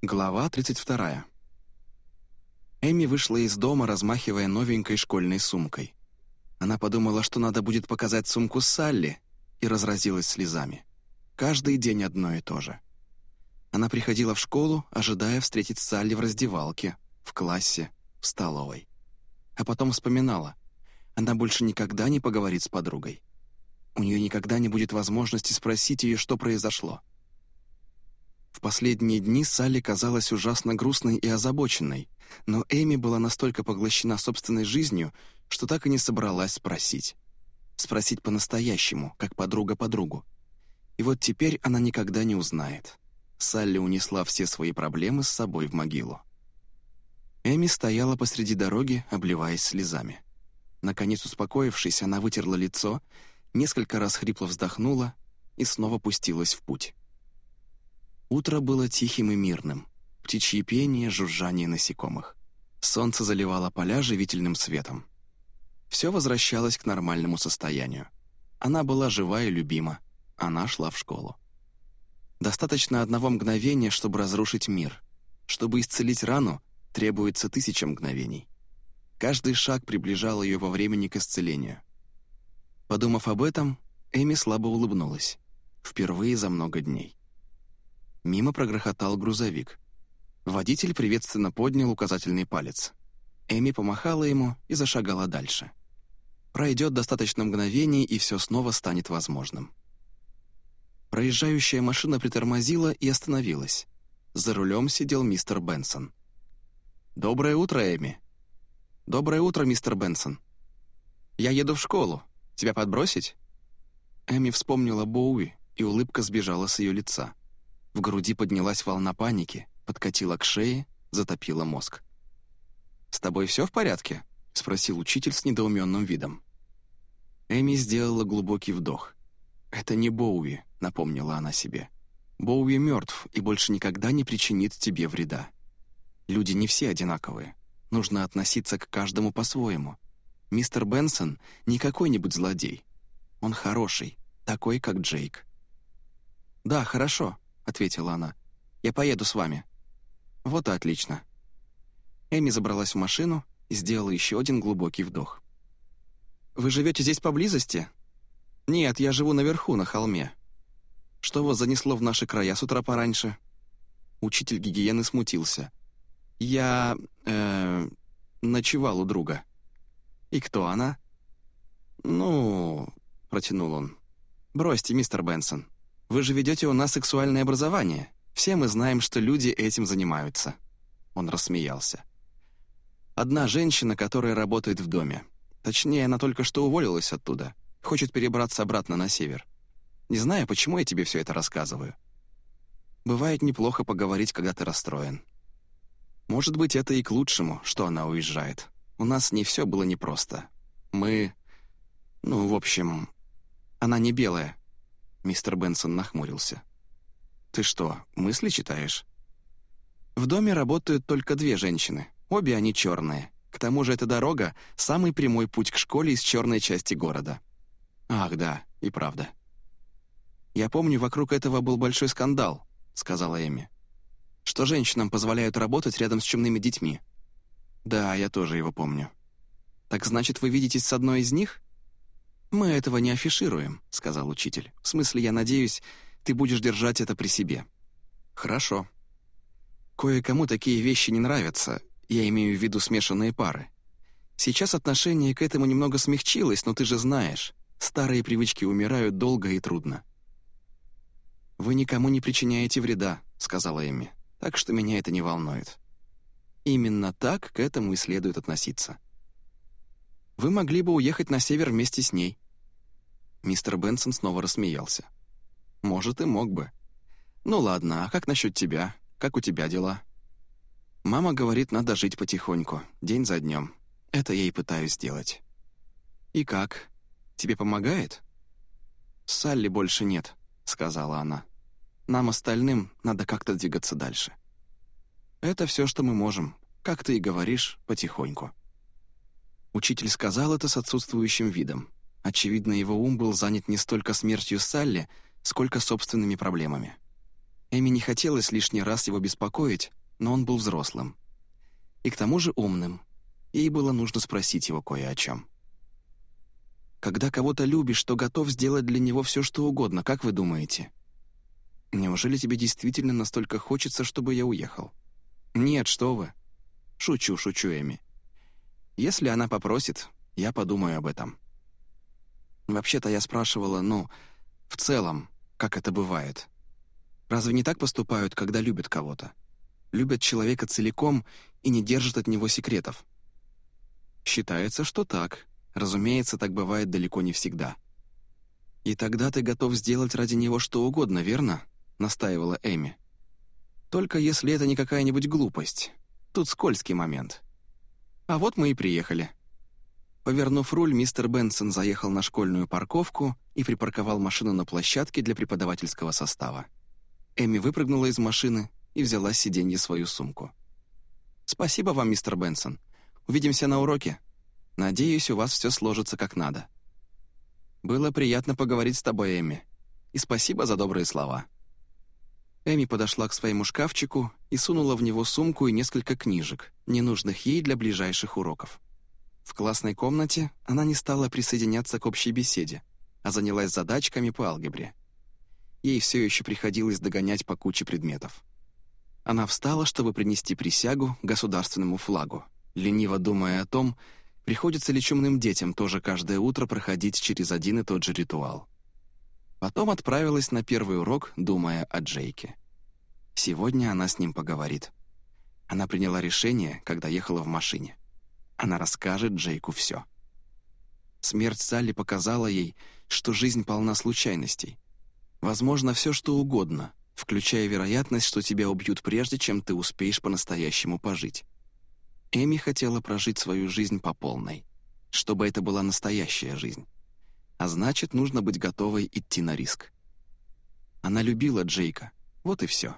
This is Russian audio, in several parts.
Глава 32. Эми вышла из дома, размахивая новенькой школьной сумкой. Она подумала, что надо будет показать сумку Салли, и разразилась слезами. Каждый день одно и то же. Она приходила в школу, ожидая встретить Салли в раздевалке, в классе, в столовой. А потом вспоминала. Она больше никогда не поговорит с подругой. У нее никогда не будет возможности спросить ее, что произошло. В последние дни Салли казалась ужасно грустной и озабоченной, но Эми была настолько поглощена собственной жизнью, что так и не собралась спросить. Спросить по-настоящему, как подруга подругу. И вот теперь она никогда не узнает. Салли унесла все свои проблемы с собой в могилу. Эми стояла посреди дороги, обливаясь слезами. Наконец успокоившись, она вытерла лицо, несколько раз хрипло вздохнула и снова пустилась в путь. Утро было тихим и мирным. Птичье пение, жужжание насекомых. Солнце заливало поля живительным светом. Все возвращалось к нормальному состоянию. Она была жива и любима. Она шла в школу. Достаточно одного мгновения, чтобы разрушить мир. Чтобы исцелить рану, требуется тысяча мгновений. Каждый шаг приближал ее во времени к исцелению. Подумав об этом, Эми слабо улыбнулась. Впервые за много дней. Мимо прогрохотал грузовик. Водитель приветственно поднял указательный палец. Эми помахала ему и зашагала дальше. Пройдет достаточно мгновений, и все снова станет возможным. Проезжающая машина притормозила и остановилась. За рулем сидел мистер Бенсон. «Доброе утро, Эми!» «Доброе утро, мистер Бенсон!» «Я еду в школу. Тебя подбросить?» Эми вспомнила Боуи, и улыбка сбежала с ее лица. В груди поднялась волна паники, подкатила к шее, затопила мозг. «С тобой все в порядке?» — спросил учитель с недоуменным видом. Эми сделала глубокий вдох. «Это не Боуи», — напомнила она себе. «Боуи мертв и больше никогда не причинит тебе вреда. Люди не все одинаковые. Нужно относиться к каждому по-своему. Мистер Бенсон не какой-нибудь злодей. Он хороший, такой, как Джейк». «Да, хорошо», ответила она. «Я поеду с вами». «Вот и отлично». Эми забралась в машину и сделала еще один глубокий вдох. «Вы живете здесь поблизости?» «Нет, я живу наверху, на холме». «Что вас занесло в наши края с утра пораньше?» Учитель гигиены смутился. «Я... э ночевал у друга». «И кто она?» «Ну...» — протянул он. «Бросьте, мистер Бенсон. Вы же ведете у нас сексуальное образование. Все мы знаем, что люди этим занимаются». Он рассмеялся. «Одна женщина, которая работает в доме. Точнее, она только что уволилась оттуда. Хочет перебраться обратно на север. Не знаю, почему я тебе все это рассказываю. Бывает неплохо поговорить, когда ты расстроен. Может быть, это и к лучшему, что она уезжает. У нас не все было непросто. Мы... Ну, в общем... Она не белая, Мистер Бенсон нахмурился. «Ты что, мысли читаешь?» «В доме работают только две женщины. Обе они черные. К тому же эта дорога — самый прямой путь к школе из черной части города». «Ах, да, и правда». «Я помню, вокруг этого был большой скандал», — сказала Эми. «Что женщинам позволяют работать рядом с чумными детьми?» «Да, я тоже его помню». «Так значит, вы видитесь с одной из них?» «Мы этого не афишируем», — сказал учитель. «В смысле, я надеюсь, ты будешь держать это при себе». «Хорошо». «Кое-кому такие вещи не нравятся, я имею в виду смешанные пары. Сейчас отношение к этому немного смягчилось, но ты же знаешь, старые привычки умирают долго и трудно». «Вы никому не причиняете вреда», — сказала Эми, «так что меня это не волнует». Именно так к этому и следует относиться. Вы могли бы уехать на север вместе с ней». Мистер Бенсон снова рассмеялся. «Может, и мог бы. Ну ладно, а как насчет тебя? Как у тебя дела?» «Мама говорит, надо жить потихоньку, день за днем. Это я и пытаюсь сделать». «И как? Тебе помогает?» «Салли больше нет», — сказала она. «Нам остальным надо как-то двигаться дальше». «Это все, что мы можем, как ты и говоришь, потихоньку». Учитель сказал это с отсутствующим видом. Очевидно, его ум был занят не столько смертью Салли, сколько собственными проблемами. Эми не хотелось лишний раз его беспокоить, но он был взрослым. И к тому же умным. Ей было нужно спросить его кое о чем. «Когда кого-то любишь, то готов сделать для него все, что угодно, как вы думаете?» «Неужели тебе действительно настолько хочется, чтобы я уехал?» «Нет, что вы!» «Шучу, шучу, Эми. Если она попросит, я подумаю об этом». Вообще-то я спрашивала, ну, в целом, как это бывает. Разве не так поступают, когда любят кого-то? Любят человека целиком и не держат от него секретов. Считается, что так. Разумеется, так бывает далеко не всегда. «И тогда ты готов сделать ради него что угодно, верно?» — настаивала Эми. «Только если это не какая-нибудь глупость. Тут скользкий момент. А вот мы и приехали». Повернув руль, мистер Бенсон заехал на школьную парковку и припарковал машину на площадке для преподавательского состава. Эми выпрыгнула из машины и взяла с сиденья свою сумку. «Спасибо вам, мистер Бенсон. Увидимся на уроке. Надеюсь, у вас все сложится как надо». «Было приятно поговорить с тобой, Эми. И спасибо за добрые слова». Эми подошла к своему шкафчику и сунула в него сумку и несколько книжек, ненужных ей для ближайших уроков. В классной комнате она не стала присоединяться к общей беседе, а занялась задачками по алгебре. Ей все еще приходилось догонять по куче предметов. Она встала, чтобы принести присягу государственному флагу, лениво думая о том, приходится ли чумным детям тоже каждое утро проходить через один и тот же ритуал. Потом отправилась на первый урок, думая о Джейке. Сегодня она с ним поговорит. Она приняла решение, когда ехала в машине. Она расскажет Джейку все. Смерть Салли показала ей, что жизнь полна случайностей. Возможно, все что угодно, включая вероятность, что тебя убьют прежде, чем ты успеешь по-настоящему пожить. Эми хотела прожить свою жизнь по полной, чтобы это была настоящая жизнь. А значит, нужно быть готовой идти на риск. Она любила Джейка, вот и все.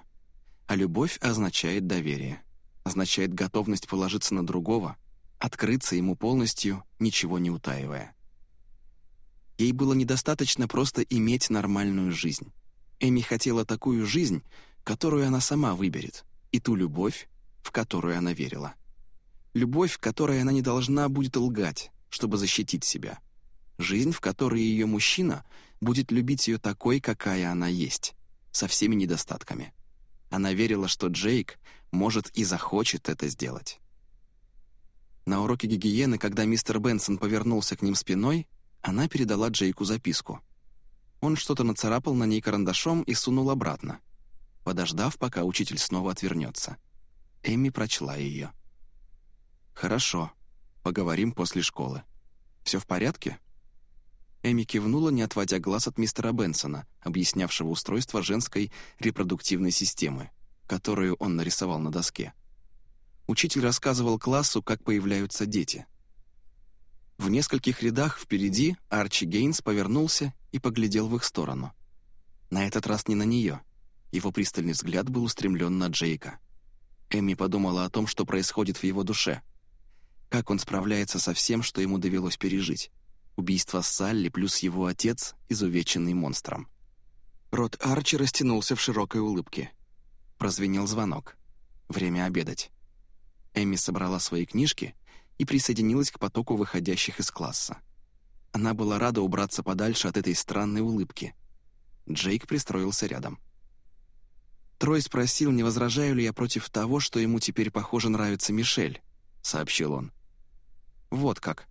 А любовь означает доверие, означает готовность положиться на другого, открыться ему полностью, ничего не утаивая. Ей было недостаточно просто иметь нормальную жизнь. Эми хотела такую жизнь, которую она сама выберет, и ту любовь, в которую она верила. Любовь, в которой она не должна будет лгать, чтобы защитить себя. Жизнь, в которой ее мужчина будет любить ее такой, какая она есть, со всеми недостатками. Она верила, что Джейк может и захочет это сделать. На уроке гигиены, когда мистер Бенсон повернулся к ним спиной, она передала Джейку записку. Он что-то нацарапал на ней карандашом и сунул обратно, подождав, пока учитель снова отвернется. Эми прочла ее. «Хорошо, поговорим после школы. Все в порядке?» Эми кивнула, не отводя глаз от мистера Бенсона, объяснявшего устройство женской репродуктивной системы, которую он нарисовал на доске. Учитель рассказывал классу, как появляются дети. В нескольких рядах впереди Арчи Гейнс повернулся и поглядел в их сторону. На этот раз не на нее. Его пристальный взгляд был устремлен на Джейка. Эмми подумала о том, что происходит в его душе. Как он справляется со всем, что ему довелось пережить. Убийство Салли плюс его отец, изувеченный монстром. Рот Арчи растянулся в широкой улыбке. Прозвенел звонок. Время обедать. Эми собрала свои книжки и присоединилась к потоку выходящих из класса. Она была рада убраться подальше от этой странной улыбки. Джейк пристроился рядом. Трой спросил, не возражаю ли я против того, что ему теперь, похоже, нравится Мишель, — сообщил он. Вот как.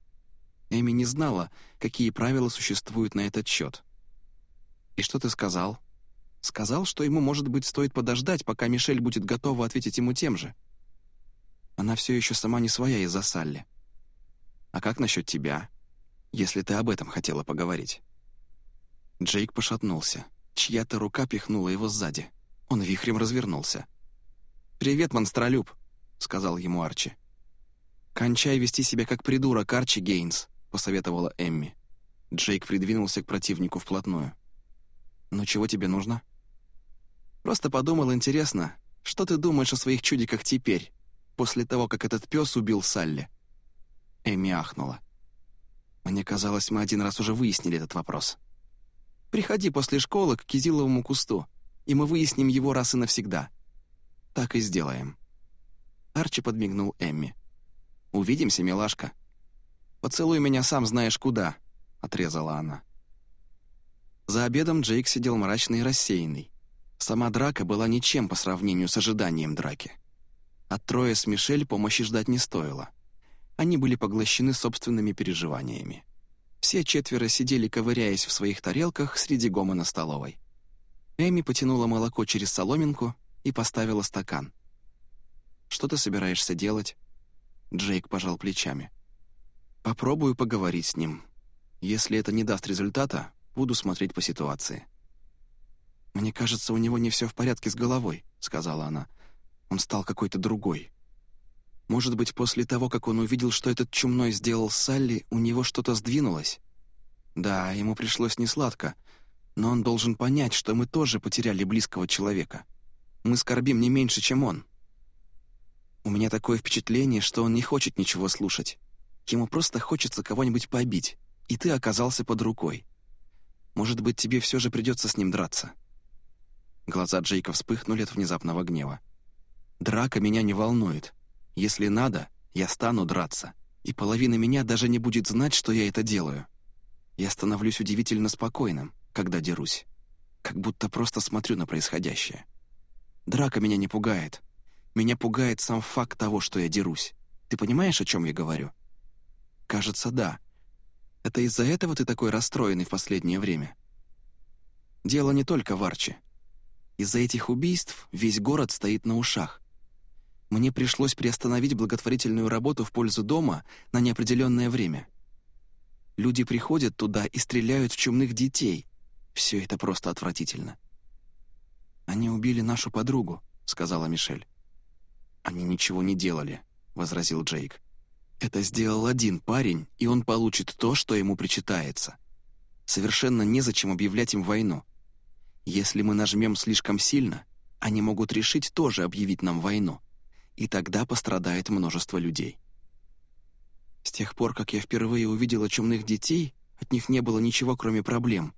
Эми не знала, какие правила существуют на этот счет. «И что ты сказал?» «Сказал, что ему, может быть, стоит подождать, пока Мишель будет готова ответить ему тем же». Она все еще сама не своя из-за Салли. А как насчет тебя, если ты об этом хотела поговорить?» Джейк пошатнулся. Чья-то рука пихнула его сзади. Он вихрем развернулся. «Привет, монстролюб», — сказал ему Арчи. «Кончай вести себя как придурок, Арчи Гейнс», — посоветовала Эмми. Джейк придвинулся к противнику вплотную. «Ну чего тебе нужно?» «Просто подумал, интересно, что ты думаешь о своих чудиках теперь?» после того, как этот пес убил Салли?» Эми ахнула. «Мне казалось, мы один раз уже выяснили этот вопрос. Приходи после школы к кизиловому кусту, и мы выясним его раз и навсегда. Так и сделаем». Арчи подмигнул Эмми. «Увидимся, милашка». «Поцелуй меня сам знаешь куда», — отрезала она. За обедом Джейк сидел мрачный и рассеянный. Сама драка была ничем по сравнению с ожиданием драки. От Троя с Мишель помощи ждать не стоило. Они были поглощены собственными переживаниями. Все четверо сидели, ковыряясь в своих тарелках среди гомона столовой. Эми потянула молоко через соломинку и поставила стакан. «Что ты собираешься делать?» Джейк пожал плечами. «Попробую поговорить с ним. Если это не даст результата, буду смотреть по ситуации». «Мне кажется, у него не все в порядке с головой», — сказала она. «Он стал какой-то другой. Может быть, после того, как он увидел, что этот чумной сделал Салли, у него что-то сдвинулось? Да, ему пришлось несладко, но он должен понять, что мы тоже потеряли близкого человека. Мы скорбим не меньше, чем он. У меня такое впечатление, что он не хочет ничего слушать. Ему просто хочется кого-нибудь побить, и ты оказался под рукой. Может быть, тебе все же придется с ним драться». Глаза Джейка вспыхнули от внезапного гнева. «Драка меня не волнует. Если надо, я стану драться, и половина меня даже не будет знать, что я это делаю. Я становлюсь удивительно спокойным, когда дерусь, как будто просто смотрю на происходящее. Драка меня не пугает. Меня пугает сам факт того, что я дерусь. Ты понимаешь, о чем я говорю? Кажется, да. Это из-за этого ты такой расстроенный в последнее время? Дело не только в Арчи. Из-за этих убийств весь город стоит на ушах. Мне пришлось приостановить благотворительную работу в пользу дома на неопределенное время. Люди приходят туда и стреляют в чумных детей. Все это просто отвратительно. «Они убили нашу подругу», — сказала Мишель. «Они ничего не делали», — возразил Джейк. «Это сделал один парень, и он получит то, что ему причитается. Совершенно незачем объявлять им войну. Если мы нажмем слишком сильно, они могут решить тоже объявить нам войну и тогда пострадает множество людей. С тех пор, как я впервые увидела чумных детей, от них не было ничего, кроме проблем.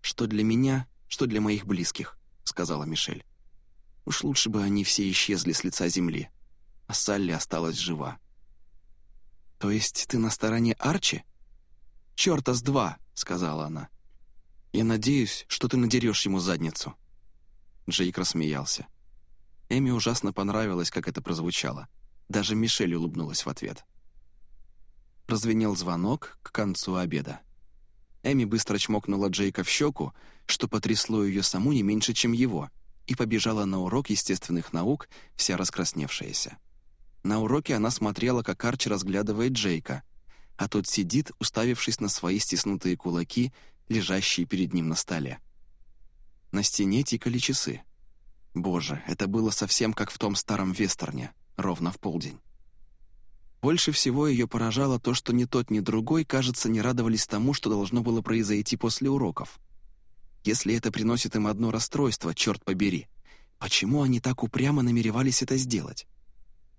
Что для меня, что для моих близких, сказала Мишель. Уж лучше бы они все исчезли с лица земли, а Салли осталась жива. «То есть ты на стороне Арчи?» «Чёрта с два», — сказала она. «Я надеюсь, что ты надерешь ему задницу». Джейк рассмеялся. Эми ужасно понравилось, как это прозвучало. Даже Мишель улыбнулась в ответ. Прозвенел звонок к концу обеда. Эми быстро чмокнула Джейка в щеку, что потрясло ее саму не меньше, чем его, и побежала на урок естественных наук, вся раскрасневшаяся. На уроке она смотрела, как Арчи разглядывает Джейка, а тот сидит, уставившись на свои стиснутые кулаки, лежащие перед ним на столе. На стене тикали часы. Боже, это было совсем как в том старом вестерне, ровно в полдень. Больше всего ее поражало то, что ни тот, ни другой, кажется, не радовались тому, что должно было произойти после уроков. Если это приносит им одно расстройство, черт побери, почему они так упрямо намеревались это сделать?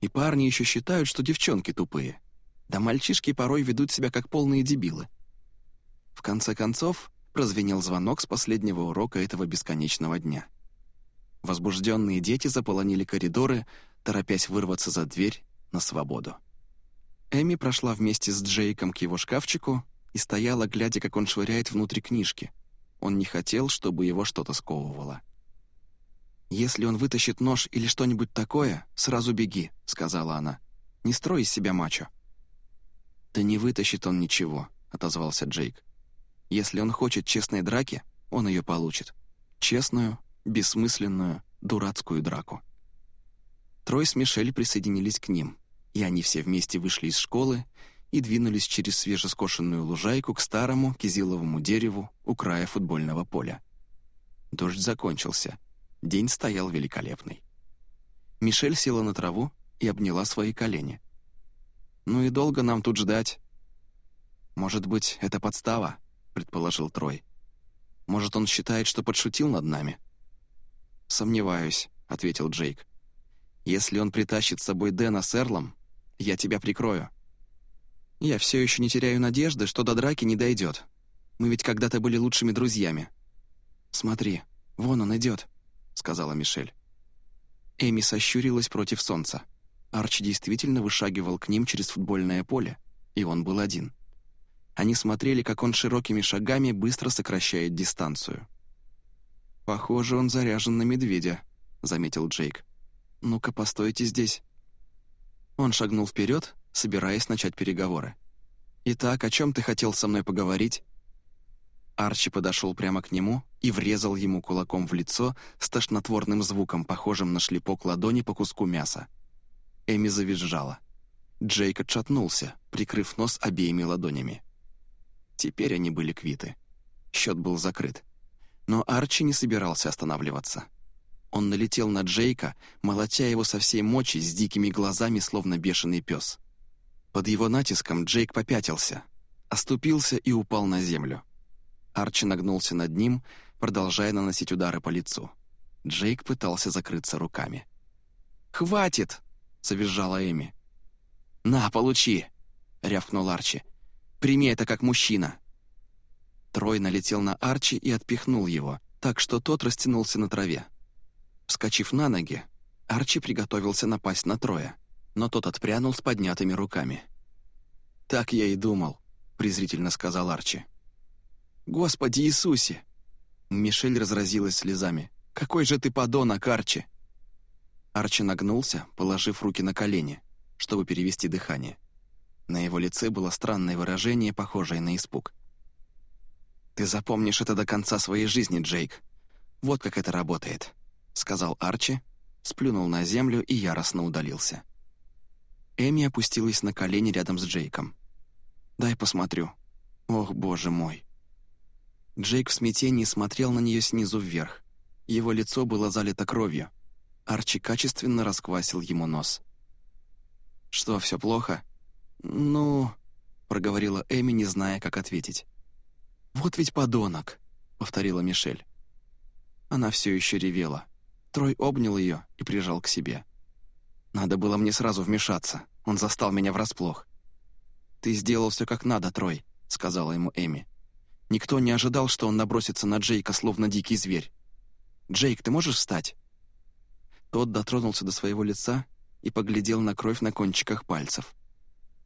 И парни еще считают, что девчонки тупые. Да мальчишки порой ведут себя как полные дебилы. В конце концов, прозвенел звонок с последнего урока этого бесконечного дня. Возбужденные дети заполонили коридоры, торопясь вырваться за дверь на свободу. Эми прошла вместе с Джейком к его шкафчику и стояла, глядя, как он швыряет внутрь книжки. Он не хотел, чтобы его что-то сковывало. «Если он вытащит нож или что-нибудь такое, сразу беги», — сказала она. «Не строй из себя мачо». «Да не вытащит он ничего», — отозвался Джейк. «Если он хочет честной драки, он ее получит. Честную, бессмысленную, дурацкую драку. Трой с Мишель присоединились к ним, и они все вместе вышли из школы и двинулись через свежескошенную лужайку к старому кизиловому дереву у края футбольного поля. Дождь закончился. День стоял великолепный. Мишель села на траву и обняла свои колени. «Ну и долго нам тут ждать?» «Может быть, это подстава?» — предположил Трой. «Может, он считает, что подшутил над нами?» «Сомневаюсь», — ответил Джейк. «Если он притащит с собой Дэна с Эрлом, я тебя прикрою». «Я все еще не теряю надежды, что до драки не дойдет. Мы ведь когда-то были лучшими друзьями». «Смотри, вон он идет». сказала Мишель. Эми сощурилась против солнца. Арчи действительно вышагивал к ним через футбольное поле, и он был один. Они смотрели, как он широкими шагами быстро сокращает дистанцию. «Похоже, он заряжен на медведя», — заметил Джейк. «Ну-ка, постойте здесь». Он шагнул вперед, собираясь начать переговоры. «Итак, о чем ты хотел со мной поговорить?» Арчи подошел прямо к нему и врезал ему кулаком в лицо с тошнотворным звуком, похожим на шлепок ладони по куску мяса. Эми завизжала. Джейк отшатнулся, прикрыв нос обеими ладонями. Теперь они были квиты. Счет был закрыт. Но Арчи не собирался останавливаться. Он налетел на Джейка, молотя его со всей мочи с дикими глазами, словно бешеный пес. Под его натиском Джейк попятился, оступился и упал на землю. Арчи нагнулся над ним, продолжая наносить удары по лицу. Джейк пытался закрыться руками. «Хватит!» — завизжала Эми. «На, получи!» — рявкнул Арчи. «Прими это как мужчина!» Трой налетел на Арчи и отпихнул его, так что тот растянулся на траве. Вскочив на ноги, Арчи приготовился напасть на Троя, но тот отпрянул с поднятыми руками. «Так я и думал», — презрительно сказал Арчи. «Господи Иисусе!» Мишель разразилась слезами. «Какой же ты подонок, Арчи!» Арчи нагнулся, положив руки на колени, чтобы перевести дыхание. На его лице было странное выражение, похожее на испуг. «Ты запомнишь это до конца своей жизни, Джейк. Вот как это работает», — сказал Арчи, сплюнул на землю и яростно удалился. Эми опустилась на колени рядом с Джейком. «Дай посмотрю. Ох, боже мой!» Джейк в смятении смотрел на нее снизу вверх. Его лицо было залито кровью. Арчи качественно расквасил ему нос. «Что, все плохо?» «Ну...» — проговорила Эми, не зная, как ответить. «Вот ведь подонок!» — повторила Мишель. Она все еще ревела. Трой обнял ее и прижал к себе. «Надо было мне сразу вмешаться. Он застал меня врасплох». «Ты сделал все как надо, Трой», — сказала ему Эми. Никто не ожидал, что он набросится на Джейка, словно дикий зверь. «Джейк, ты можешь встать?» Тот дотронулся до своего лица и поглядел на кровь на кончиках пальцев.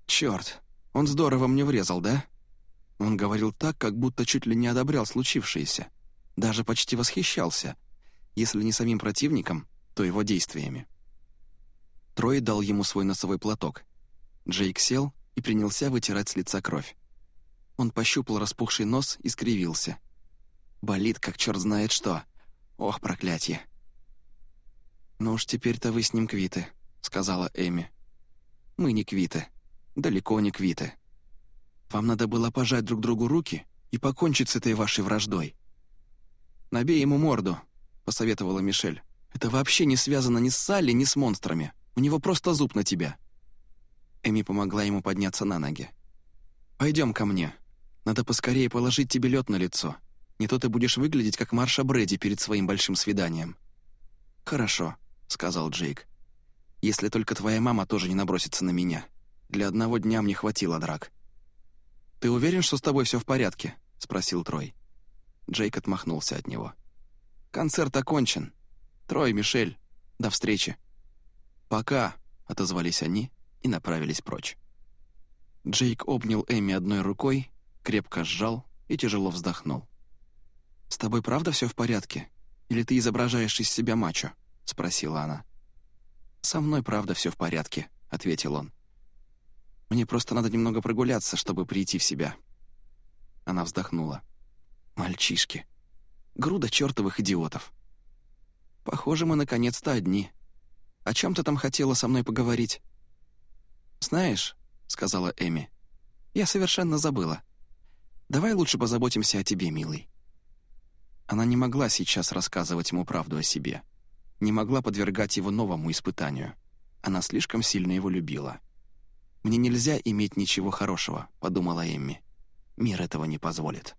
«Черт, он здорово мне врезал, да?» Он говорил так, как будто чуть ли не одобрял случившееся, даже почти восхищался, если не самим противником, то его действиями. Трой дал ему свой носовой платок. Джейк сел и принялся вытирать с лица кровь. Он пощупал распухший нос и скривился. «Болит, как черт знает что. Ох, проклятие!» «Ну уж теперь-то вы с ним квиты», — сказала Эми. «Мы не квиты. Далеко не квиты. Вам надо было пожать друг другу руки и покончить с этой вашей враждой». «Набей ему морду», — посоветовала Мишель. «Это вообще не связано ни с Салли, ни с монстрами. У него просто зуб на тебя». Эми помогла ему подняться на ноги. «Пойдем ко мне», надо поскорее положить тебе лед на лицо. Не то ты будешь выглядеть, как Марша Брэди перед своим большим свиданием». «Хорошо», — сказал Джейк. «Если только твоя мама тоже не набросится на меня. Для одного дня мне хватило драк». «Ты уверен, что с тобой все в порядке?» — спросил Трой. Джейк отмахнулся от него. «Концерт окончен. Трой, Мишель, до встречи». «Пока», — отозвались они и направились прочь. Джейк обнял Эми одной рукой крепко сжал и тяжело вздохнул. «С тобой правда все в порядке? Или ты изображаешь из себя мачо?» — спросила она. «Со мной правда все в порядке», — ответил он. «Мне просто надо немного прогуляться, чтобы прийти в себя». Она вздохнула. «Мальчишки. Груда чертовых идиотов. Похоже, мы наконец-то одни. О чем ты там хотела со мной поговорить?» «Знаешь», — сказала Эми, — «я совершенно забыла. Давай лучше позаботимся о тебе, милый». Она не могла сейчас рассказывать ему правду о себе. Не могла подвергать его новому испытанию. Она слишком сильно его любила. «Мне нельзя иметь ничего хорошего», — подумала Эмми. «Мир этого не позволит».